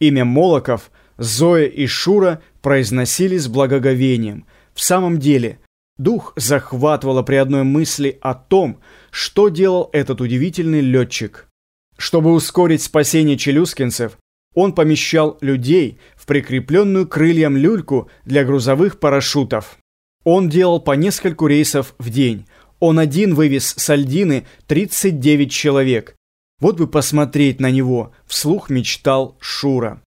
Имя Молоков Зоя и Шура произносили с благоговением. В самом деле, дух захватывало при одной мысли о том, что делал этот удивительный летчик. Чтобы ускорить спасение челюскинцев, он помещал людей в прикрепленную крыльям люльку для грузовых парашютов. Он делал по нескольку рейсов в день. Он один вывез с Альдины 39 человек. Вот бы посмотреть на него, вслух мечтал Шура.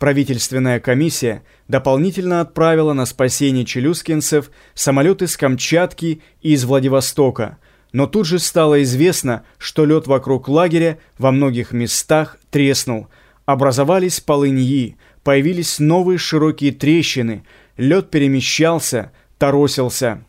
Правительственная комиссия дополнительно отправила на спасение челюскинцев самолеты с Камчатки и из Владивостока, но тут же стало известно, что лед вокруг лагеря во многих местах треснул, образовались полыньи, появились новые широкие трещины, лед перемещался, торосился.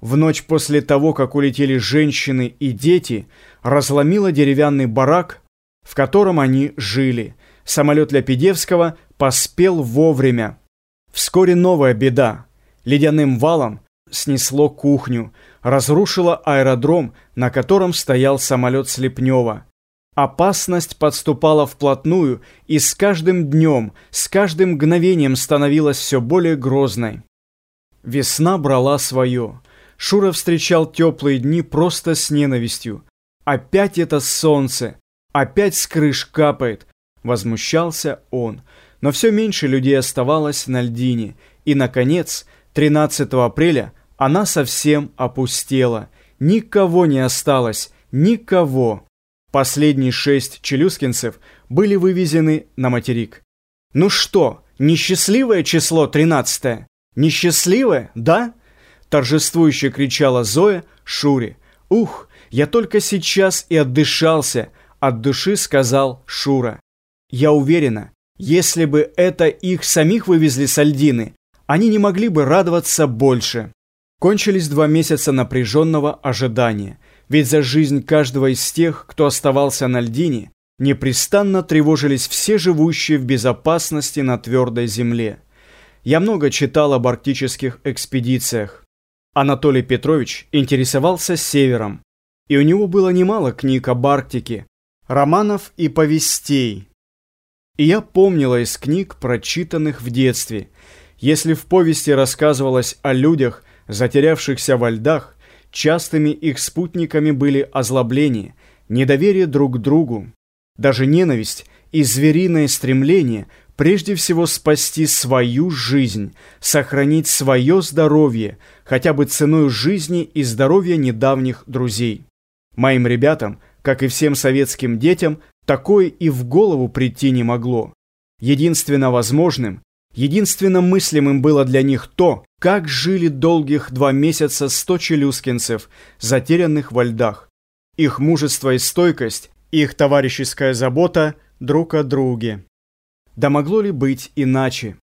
В ночь после того, как улетели женщины и дети, разломило деревянный барак, в котором они жили. Самолет Ляпидевского поспел вовремя. Вскоре новая беда. Ледяным валом снесло кухню, разрушило аэродром, на котором стоял самолет Слепнева. Опасность подступала вплотную и с каждым днем, с каждым мгновением становилась все более грозной. Весна брала свое. Шура встречал теплые дни просто с ненавистью. Опять это солнце, опять с крыш капает. Возмущался он но все меньше людей оставалось на льдине, и, наконец, 13 апреля она совсем опустела. Никого не осталось, никого. Последние шесть челюскинцев были вывезены на материк. «Ну что, несчастливое число 13 Несчастливое, да?» Торжествующе кричала Зоя Шуре. «Ух, я только сейчас и отдышался», от души сказал Шура. «Я уверена, если бы это их самих вывезли с Альдины, они не могли бы радоваться больше. Кончились два месяца напряженного ожидания, ведь за жизнь каждого из тех, кто оставался на Альдине, непрестанно тревожились все живущие в безопасности на твердой земле. Я много читал об арктических экспедициях. Анатолий Петрович интересовался севером, и у него было немало книг об Арктике, романов и повестей, и я помнила из книг, прочитанных в детстве. Если в повести рассказывалось о людях, затерявшихся во льдах, частыми их спутниками были озлобление, недоверие друг к другу, даже ненависть и звериное стремление прежде всего спасти свою жизнь, сохранить свое здоровье, хотя бы ценой жизни и здоровья недавних друзей. Моим ребятам, как и всем советским детям, Такое и в голову прийти не могло. Единственно возможным, единственно мыслимым было для них то, как жили долгих два месяца сто челюскинцев, затерянных во льдах. Их мужество и стойкость, их товарищеская забота друг о друге. Да могло ли быть иначе?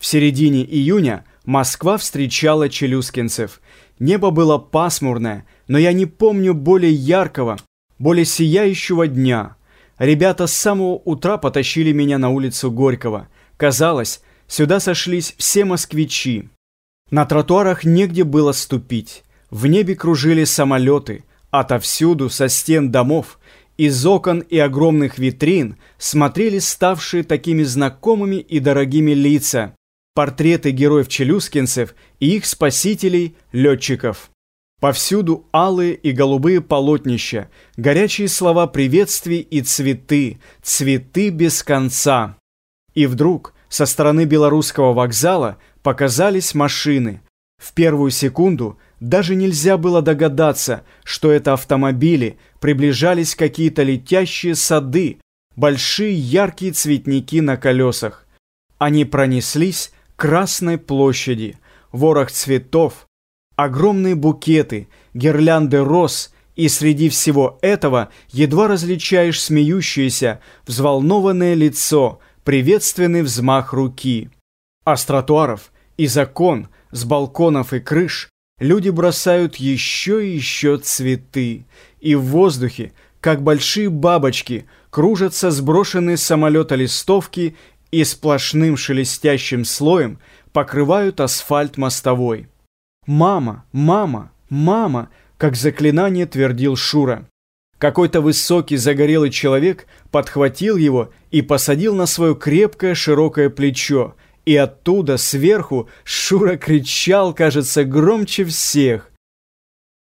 В середине июня Москва встречала челюскинцев. Небо было пасмурное, но я не помню более яркого, более сияющего дня – Ребята с самого утра потащили меня на улицу Горького. Казалось, сюда сошлись все москвичи. На тротуарах негде было ступить. В небе кружили самолеты. Отовсюду, со стен домов, из окон и огромных витрин смотрели ставшие такими знакомыми и дорогими лица. Портреты героев-челюскинцев и их спасителей, летчиков. Повсюду алые и голубые полотнища, горячие слова приветствий и цветы, цветы без конца. И вдруг со стороны белорусского вокзала показались машины. В первую секунду даже нельзя было догадаться, что это автомобили, приближались какие-то летящие сады, большие яркие цветники на колесах. Они пронеслись к Красной площади, ворох цветов, огромные букеты, гирлянды роз, и среди всего этого едва различаешь смеющееся, взволнованное лицо, приветственный взмах руки. А с тротуаров, из окон, с балконов и крыш люди бросают еще и еще цветы, и в воздухе, как большие бабочки, кружатся сброшенные с самолета листовки и сплошным шелестящим слоем покрывают асфальт мостовой. «Мама! Мама! Мама!» как заклинание твердил Шура. Какой-то высокий загорелый человек подхватил его и посадил на свое крепкое широкое плечо, и оттуда, сверху, Шура кричал, кажется, громче всех.